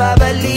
family.